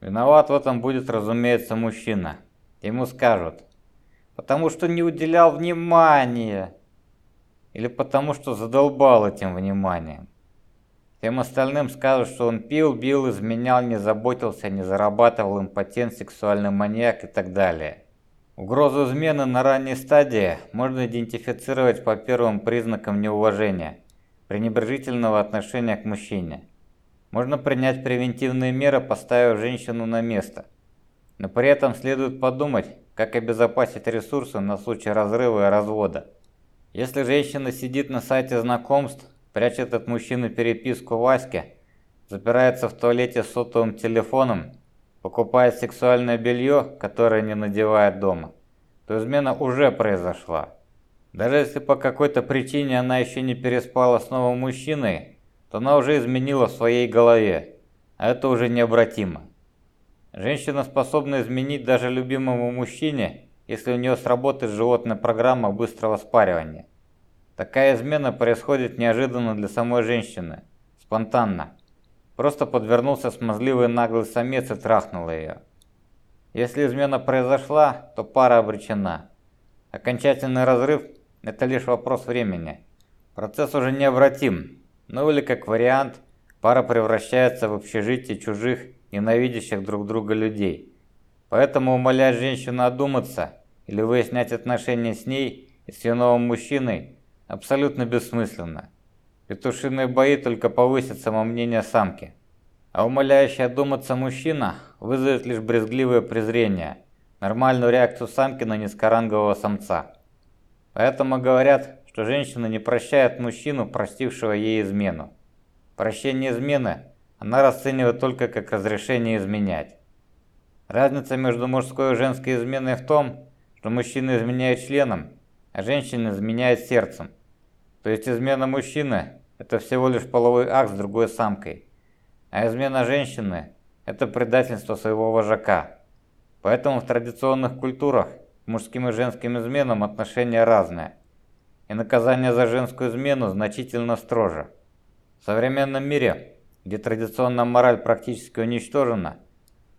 Виноват в этом будет, разумеется, мужчина. Ему скажут, потому что не уделял внимания. Или потому что задолбал этим вниманием. Всем остальным скажут, что он пил, бил, изменял, не заботился, не зарабатывал импотент, сексуальный маньяк и так далее. Угрозу измены на ранней стадии можно идентифицировать по первым признакам неуважения, пренебрежительного отношения к мужчине. Можно принять превентивные меры, поставив женщину на место. Но при этом следует подумать, как обезопасить ресурсы на случай разрыва и развода. Если женщина сидит на сайте знакомств, прячет от мужчины переписку Ваське, запирается в туалете с сотовым телефоном, покупает сексуальное белье, которое не надевает дома, то измена уже произошла. Даже если по какой-то причине она еще не переспала с новым мужчиной, то она уже изменила в своей голове, а это уже необратимо. Женщина способна изменить даже любимому мужчине, если у нее сработает животная программа быстрого спаривания. Такая измена происходит неожиданно для самой женщины, спонтанно. Просто подвернулся смазливый наглый самец и трахнул ее. Если измена произошла, то пара обречена. Окончательный разрыв – это лишь вопрос времени. Процесс уже необратим, ну или как вариант, пара превращается в общежитие чужих, ненавидящих друг друга людей. Поэтому умолять женщину одуматься или выяснять отношения с ней и с ее новым мужчиной абсолютно бессмысленно. Петушиные бои только повысят самомнение самки. А умоляющий одуматься мужчина вызовет лишь брезгливое презрение, нормальную реакцию самки на низкорангового самца. Поэтому говорят, что женщина не прощает мужчину, простившего ей измену. Прощение измены она расценивает только как разрешение изменять. Разница между мужской и женской изменой в том, что мужчина изменяет членом, а женщина изменяет сердцем. То есть измена мужчины – это всего лишь половой акт с другой самкой, а измена женщины – это предательство своего вожака. Поэтому в традиционных культурах к мужским и женским изменам отношения разные, и наказание за женскую измену значительно строже. В современном мире, где традиционная мораль практически уничтожена,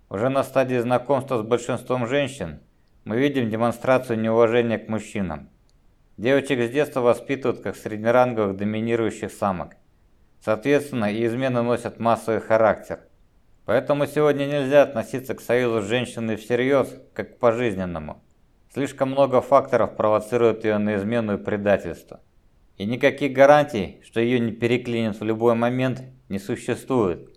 уже на стадии знакомства с большинством женщин мы видим демонстрацию неуважения к мужчинам. Девочек с детства воспитывают как среднеранговых доминирующих самок. Соответственно, и измены носят массовый характер. Поэтому сегодня нельзя относиться к союзу с женщиной всерьез, как к пожизненному. Слишком много факторов провоцирует ее на измену и предательство. И никаких гарантий, что ее не переклинит в любой момент, не существует.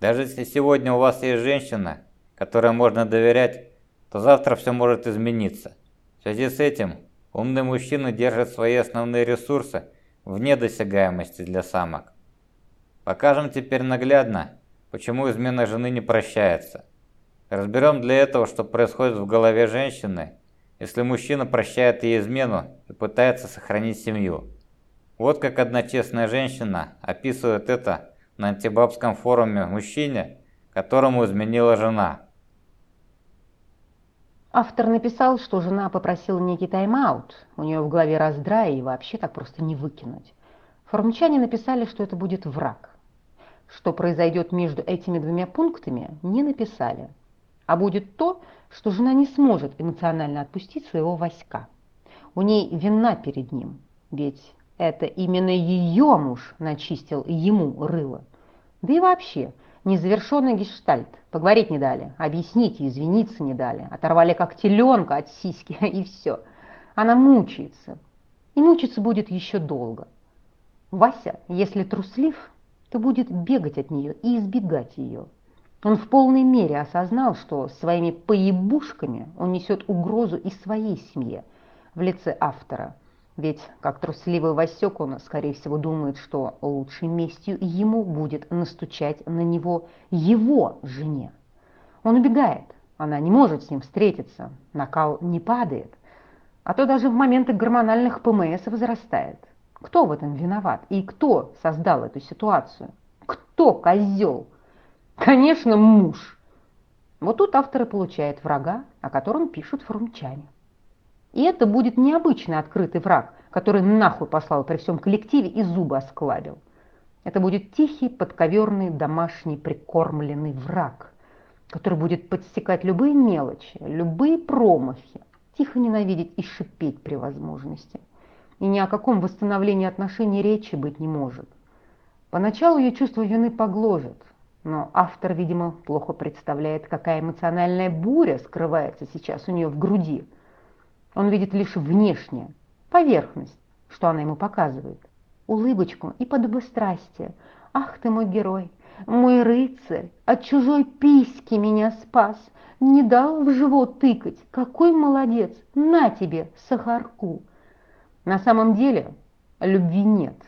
Даже если сегодня у вас есть женщина, которой можно доверять, то завтра все может измениться. В связи с этим Умный мужчина держит свои основные ресурсы вне досягаемости для самок. Покажем теперь наглядно, почему измена жены не прощается. Разберем для этого, что происходит в голове женщины, если мужчина прощает ей измену и пытается сохранить семью. Вот как одна честная женщина описывает это на антибабском форуме мужчине, которому изменила жена. Автор написал, что жена попросила некий тайм-аут, у нее в голове раздрай и вообще так просто не выкинуть. Форумчане написали, что это будет враг. Что произойдет между этими двумя пунктами, не написали. А будет то, что жена не сможет эмоционально отпустить своего Васька. У ней вина перед ним, ведь это именно ее муж начистил ему рыло. Да и вообще, незавершенный гештальт. Поговорить не дали, объяснить и извиниться не дали. Оторвали как теленка от сиськи, (laughs) и все. Она мучается. И мучиться будет еще долго. Вася, если труслив, то будет бегать от нее и избегать ее. Он в полной мере осознал, что своими поебушками он несет угрозу и своей семье в лице автора – ведь, как трусливый Васек, он, скорее всего, думает, что лучшей местью ему будет настучать на него его жене. Он убегает, она не может с ним встретиться, накал не падает, а то даже в моменты гормональных ПМС возрастает. Кто в этом виноват и кто создал эту ситуацию? Кто козел? Конечно, муж. Вот тут авторы получают врага, о котором пишут форумчане. И это будет необычный открытый враг, который нахуй послал при всем коллективе и зубы осклабил. Это будет тихий, подковерный, домашний, прикормленный враг, который будет подстекать любые мелочи, любые промахи, тихо ненавидеть и шипеть при возможности. И ни о каком восстановлении отношений речи быть не может. Поначалу ее чувство вины погложит, но автор, видимо, плохо представляет, какая эмоциональная буря скрывается сейчас у нее в груди – он видит лишь внешнее, поверхность, что она ему показывает. Улыбочку и подобострастие. Ах ты мой герой, мой рыцарь, от чужой письки меня спас, не дал в живот тыкать. Какой молодец, на тебе сахарку. На самом деле любви нет,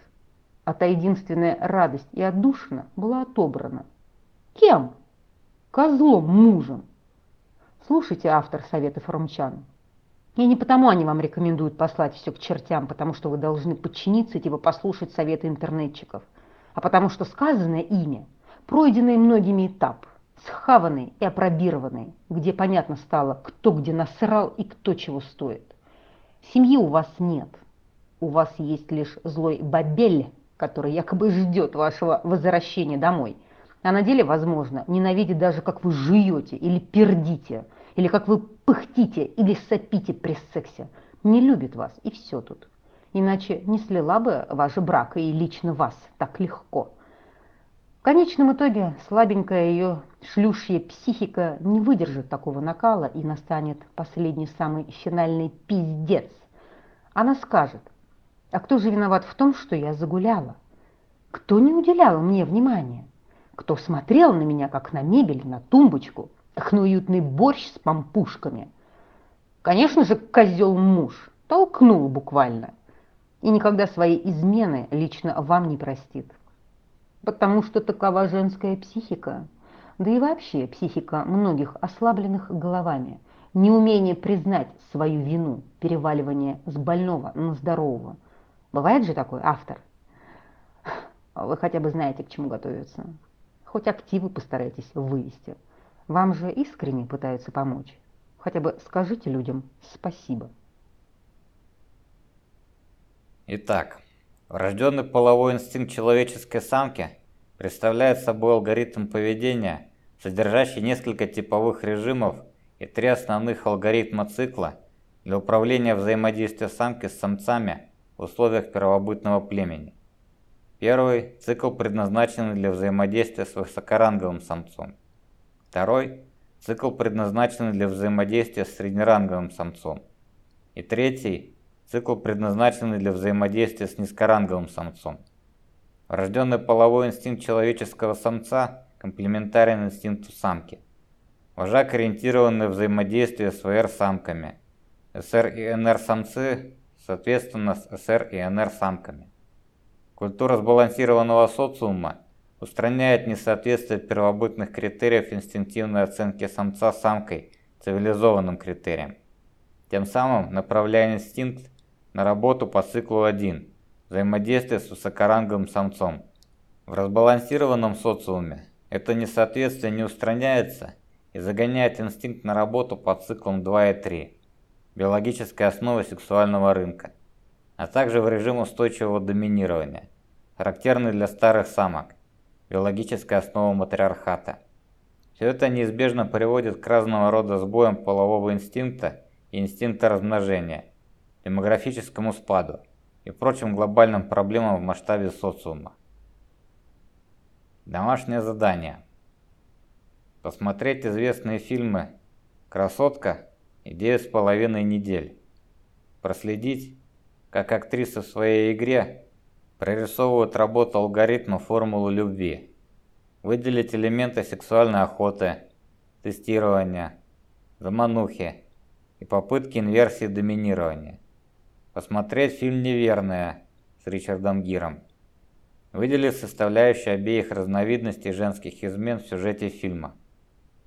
а та единственная радость и отдушина была отобрана. Кем? Козлом мужем. Слушайте автор совета форумчан. И не потому они вам рекомендуют послать все к чертям, потому что вы должны подчиниться и типа послушать советы интернетчиков, а потому что сказанное ими, пройденный многими этап, схаванный и опробированный, где понятно стало, кто где насрал и кто чего стоит. Семьи у вас нет, у вас есть лишь злой бабель, который якобы ждет вашего возвращения домой, а на деле, возможно, ненавидит даже, как вы жуете или пердите – или как вы пыхтите или сопите при сексе. Не любит вас, и все тут. Иначе не слила бы ваш брак и лично вас так легко. В конечном итоге слабенькая ее шлюшья психика не выдержит такого накала и настанет последний самый финальный пиздец. Она скажет, а кто же виноват в том, что я загуляла? Кто не уделял мне внимания? Кто смотрел на меня, как на мебель, на тумбочку? Уютный борщ с пампушками. Конечно же, козел муж, толкнул буквально. И никогда свои измены лично вам не простит. Потому что такова женская психика, да и вообще психика многих ослабленных головами. Неумение признать свою вину, переваливание с больного на здорового. Бывает же такой автор? Вы хотя бы знаете, к чему готовиться. Хоть активы постарайтесь вывести. Вам же искренне пытаются помочь. Хотя бы скажите людям спасибо. Итак, врожденный половой инстинкт человеческой самки представляет собой алгоритм поведения, содержащий несколько типовых режимов и три основных алгоритма цикла для управления взаимодействия самки с самцами в условиях первобытного племени. Первый – цикл, предназначенный для взаимодействия с высокоранговым самцом. Второй – цикл, предназначенный для взаимодействия с среднеранговым самцом. И третий – цикл, предназначенный для взаимодействия с низкоранговым самцом. Врожденный половой инстинкт человеческого самца комплементарен инстинкту самки. Вожак ориентирован на взаимодействие с ВР-самками. СР и НР-самцы, соответственно, с СР и НР-самками. Культура сбалансированного социума – устраняет несоответствие первобытных критериев инстинктивной оценки самца самкой цивилизованным критериям, тем самым направляя инстинкт на работу по циклу 1, взаимодействие с высокоранговым самцом. В разбалансированном социуме это несоответствие не устраняется и загоняет инстинкт на работу по циклам 2 и 3, биологической основы сексуального рынка, а также в режим устойчивого доминирования, характерный для старых самок, биологическая основа матриархата. Все это неизбежно приводит к разного рода сбоям полового инстинкта и инстинкта размножения, демографическому спаду и прочим глобальным проблемам в масштабе социума. Домашнее задание. Посмотреть известные фильмы «Красотка» и «Девять с половиной недель». Проследить, как актрисы в своей игре прорисовывают работу алгоритма формулы любви. Выделить элементы сексуальной охоты, тестирования, заманухи и попытки инверсии доминирования. Посмотреть фильм «Неверная» с Ричардом Гиром. Выделив составляющие обеих разновидностей женских измен в сюжете фильма –